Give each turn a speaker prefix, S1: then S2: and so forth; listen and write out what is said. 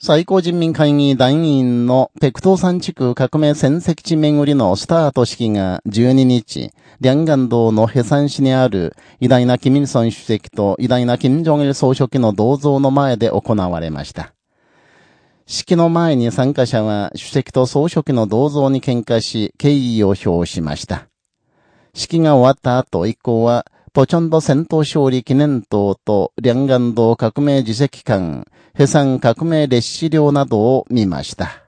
S1: 最高人民会議団員の北東山地区革命戦績地巡りのスタート式が12日、両岸道のヘサン市にある偉大なキミルソン主席と偉大なキム・ジョンイル総書記の銅像の前で行われました。式の前に参加者は主席と総書記の銅像に喧嘩し、敬意を表しました。式が終わった後、一行はポチョンド戦闘勝利記念塔と、両岸道革命自責館、ヘサン革命列車両などを見ました。